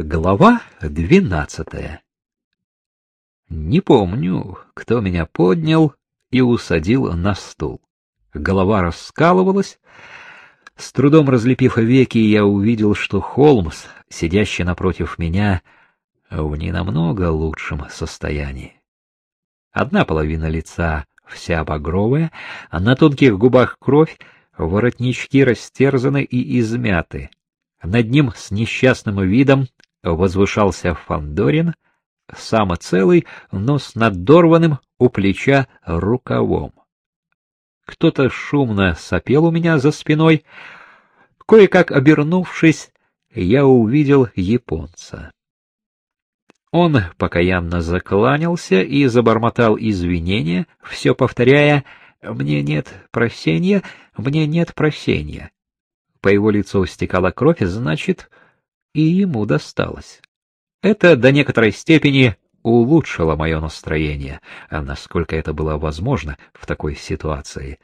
Глава двенадцатая Не помню, кто меня поднял и усадил на стул. Голова раскалывалась. С трудом разлепив веки, я увидел, что Холмс, сидящий напротив меня, в ненамного лучшем состоянии. Одна половина лица вся багровая, а на тонких губах кровь, воротнички растерзаны и измяты. Над ним с несчастным видом возвышался Фандорин, сам целый, но с надорванным у плеча рукавом. Кто-то шумно сопел у меня за спиной. Кое-как обернувшись, я увидел японца. Он покаянно закланялся и забормотал извинения, все повторяя «Мне нет прощения, мне нет прощения». По его лицу стекала кровь, значит, и ему досталось. Это до некоторой степени улучшило мое настроение, а насколько это было возможно в такой ситуации.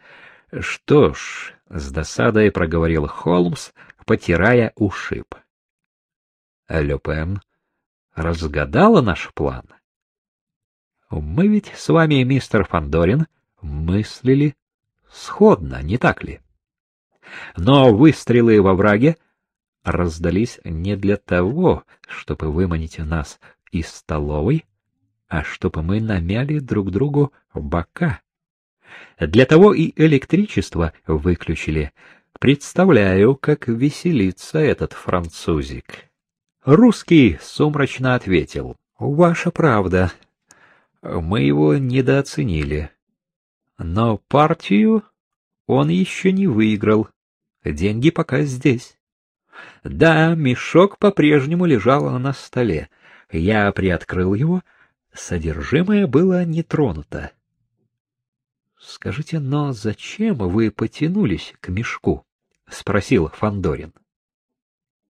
Что ж, с досадой проговорил Холмс, потирая ушиб. Люпен разгадала наш план. Мы ведь с вами, мистер Фандорин, мыслили сходно, не так ли? Но выстрелы во враге раздались не для того, чтобы выманить нас из столовой, а чтобы мы намяли друг другу бока. Для того и электричество выключили. Представляю, как веселится этот французик. Русский сумрачно ответил. — Ваша правда. Мы его недооценили. Но партию он еще не выиграл. Деньги пока здесь. Да, мешок по-прежнему лежал на столе. Я приоткрыл его. Содержимое было не тронуто. Скажите, но зачем вы потянулись к мешку? спросил Фандорин.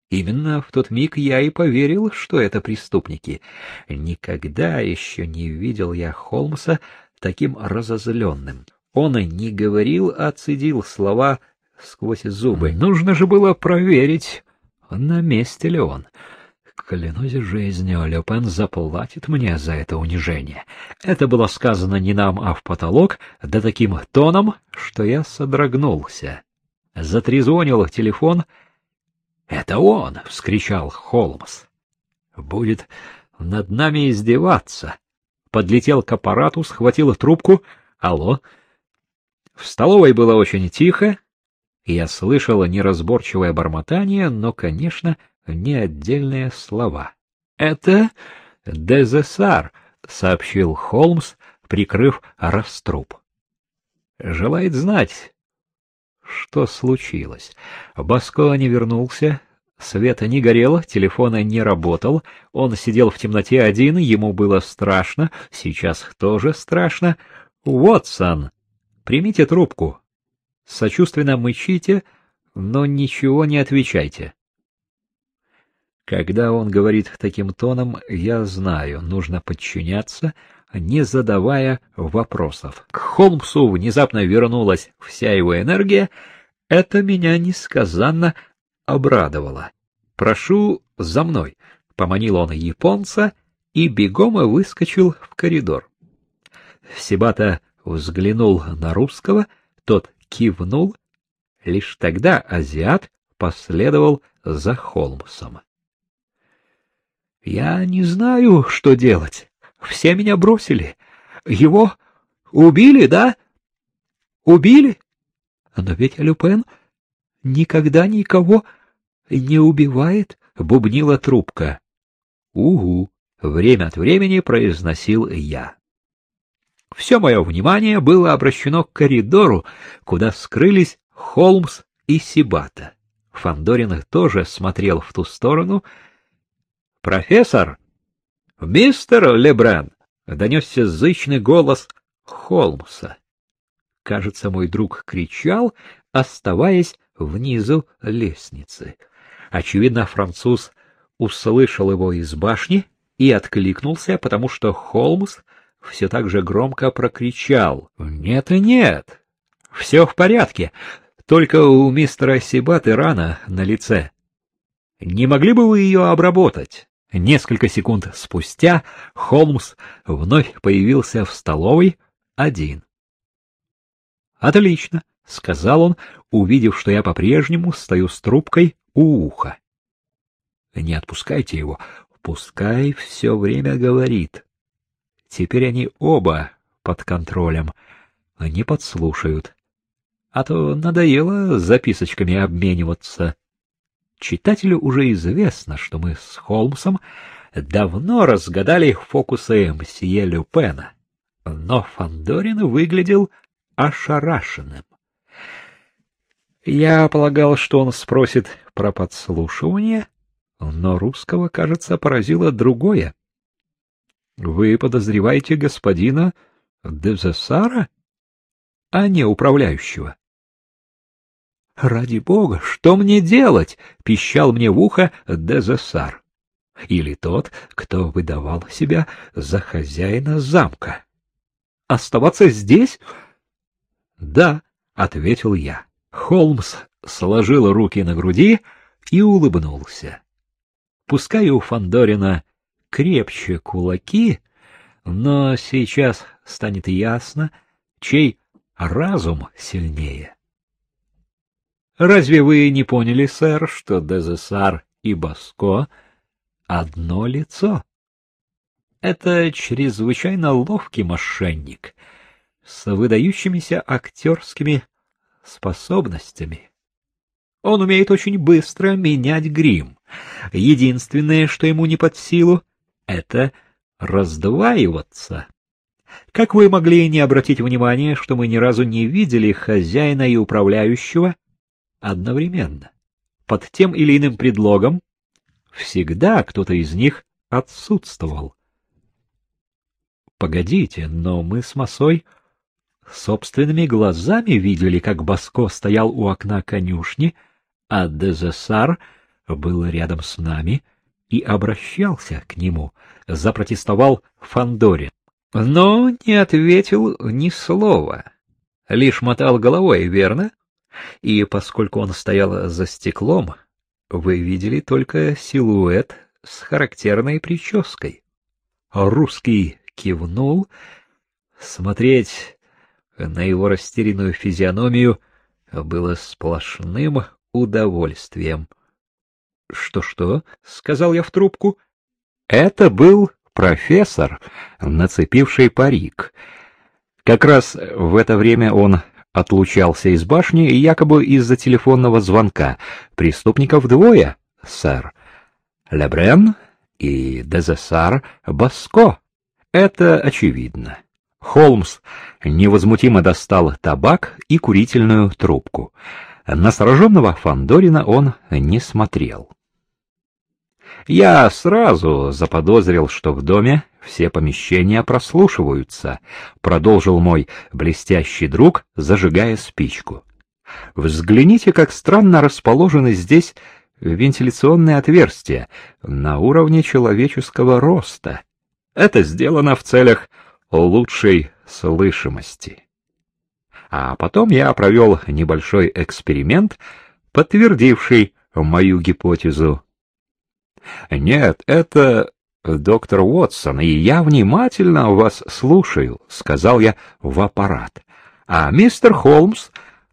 Именно в тот миг я и поверил, что это преступники. Никогда еще не видел я Холмса таким разозленным. Он не говорил, а цедил слова сквозь зубы. Нужно же было проверить, на месте ли он. Клянусь жизнью, Люпен заплатит мне за это унижение. Это было сказано не нам, а в потолок, да таким тоном, что я содрогнулся. Затрезвонил телефон. «Это он!» — вскричал Холмс. «Будет над нами издеваться». Подлетел к аппарату, схватил трубку. «Алло?» В столовой было очень тихо, я слышала неразборчивое бормотание, но, конечно, не отдельные слова. «Это Дезессар», — сообщил Холмс, прикрыв раструб. «Желает знать, что случилось. Баско не вернулся, света не горело, телефона не работал, он сидел в темноте один, ему было страшно, сейчас тоже страшно. Вотсон, примите трубку. Сочувственно мычите, но ничего не отвечайте. Когда он говорит таким тоном, я знаю, нужно подчиняться, не задавая вопросов. К Холмсу внезапно вернулась вся его энергия. Это меня несказанно обрадовало. «Прошу за мной», — поманил он японца и бегом выскочил в коридор. Сибата взглянул на русского, тот кивнул. Лишь тогда азиат последовал за Холмсом. Я не знаю, что делать. Все меня бросили. Его убили, да? Убили? Но ведь Люпен никогда никого не убивает, бубнила трубка. Угу, время от времени произносил я. Все мое внимание было обращено к коридору, куда скрылись Холмс и Сибата. Фандорин тоже смотрел в ту сторону, Профессор! Мистер Лебран! Донесся зычный голос Холмса. Кажется, мой друг кричал, оставаясь внизу лестницы. Очевидно, француз услышал его из башни и откликнулся, потому что Холмс все так же громко прокричал. «Нет и нет! Все в порядке, только у мистера Сибаты рана на лице. Не могли бы вы ее обработать? Несколько секунд спустя Холмс вновь появился в столовой один. «Отлично», — сказал он, увидев, что я по-прежнему стою с трубкой у уха. «Не отпускайте его, пускай все время говорит. Теперь они оба под контролем, не подслушают. А то надоело записочками обмениваться». Читателю уже известно, что мы с Холмсом давно разгадали фокусы мсье Люпена, но Фандорин выглядел ошарашенным. Я полагал, что он спросит про подслушивание, но русского, кажется, поразило другое. Вы подозреваете господина Дезессара, а не управляющего? «Ради бога, что мне делать?» — пищал мне в ухо Дезессар. Или тот, кто выдавал себя за хозяина замка. «Оставаться здесь?» «Да», — ответил я. Холмс сложил руки на груди и улыбнулся. Пускай у Фандорина крепче кулаки, но сейчас станет ясно, чей разум сильнее. Разве вы не поняли, сэр, что Дезессар и Баско — одно лицо? Это чрезвычайно ловкий мошенник с выдающимися актерскими способностями. Он умеет очень быстро менять грим. Единственное, что ему не под силу, — это раздваиваться. Как вы могли не обратить внимания, что мы ни разу не видели хозяина и управляющего одновременно. Под тем или иным предлогом всегда кто-то из них отсутствовал. Погодите, но мы с Масой собственными глазами видели, как Баско стоял у окна конюшни, а Дезессар был рядом с нами и обращался к нему, запротестовал Фандорин, но не ответил ни слова, лишь мотал головой, верно? и поскольку он стоял за стеклом, вы видели только силуэт с характерной прической. Русский кивнул. Смотреть на его растерянную физиономию было сплошным удовольствием. «Что — сказал я в трубку. Это был профессор, нацепивший парик. Как раз в это время он отлучался из башни якобы из-за телефонного звонка. Преступников двое, сэр. Лебрен и Дезессар Баско. Это очевидно. Холмс невозмутимо достал табак и курительную трубку. На сраженного Фандорина он не смотрел. Я сразу заподозрил, что в доме все помещения прослушиваются, продолжил мой блестящий друг, зажигая спичку. Взгляните, как странно расположены здесь вентиляционные отверстия на уровне человеческого роста. Это сделано в целях лучшей слышимости. А потом я провел небольшой эксперимент, подтвердивший мою гипотезу. Нет, это доктор Уотсон, и я внимательно вас слушаю, сказал я в аппарат. А мистер Холмс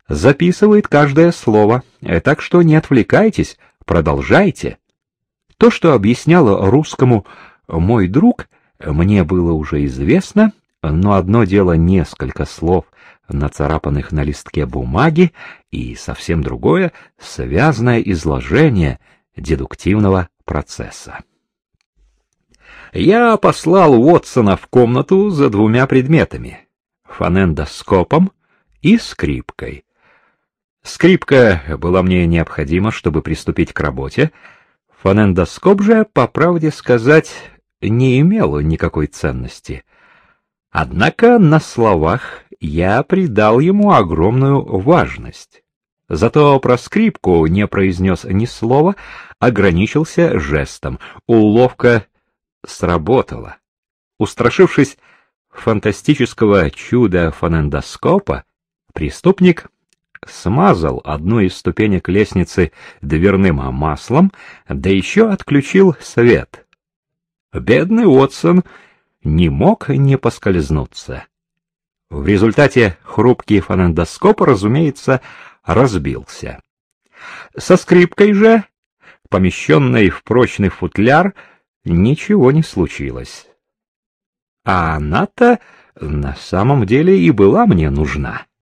записывает каждое слово, э, так что не отвлекайтесь, продолжайте. То, что объяснял русскому мой друг, мне было уже известно, но одно дело несколько слов, нацарапанных на листке бумаги, и совсем другое — связное изложение дедуктивного процесса. Я послал Уотсона в комнату за двумя предметами — фонендоскопом и скрипкой. Скрипка была мне необходима, чтобы приступить к работе. Фонендоскоп же, по правде сказать, не имел никакой ценности. Однако на словах я придал ему огромную важность. Зато про скрипку не произнес ни слова, ограничился жестом. Уловка сработала. Устрашившись фантастического чуда фонендоскопа, преступник смазал одну из ступенек лестницы дверным маслом, да еще отключил свет, Бедный Уотсон не мог не поскользнуться. В результате хрупкий фонендоскоп, разумеется, разбился. Со скрипкой же, помещенной в прочный футляр, ничего не случилось. А она-то на самом деле и была мне нужна.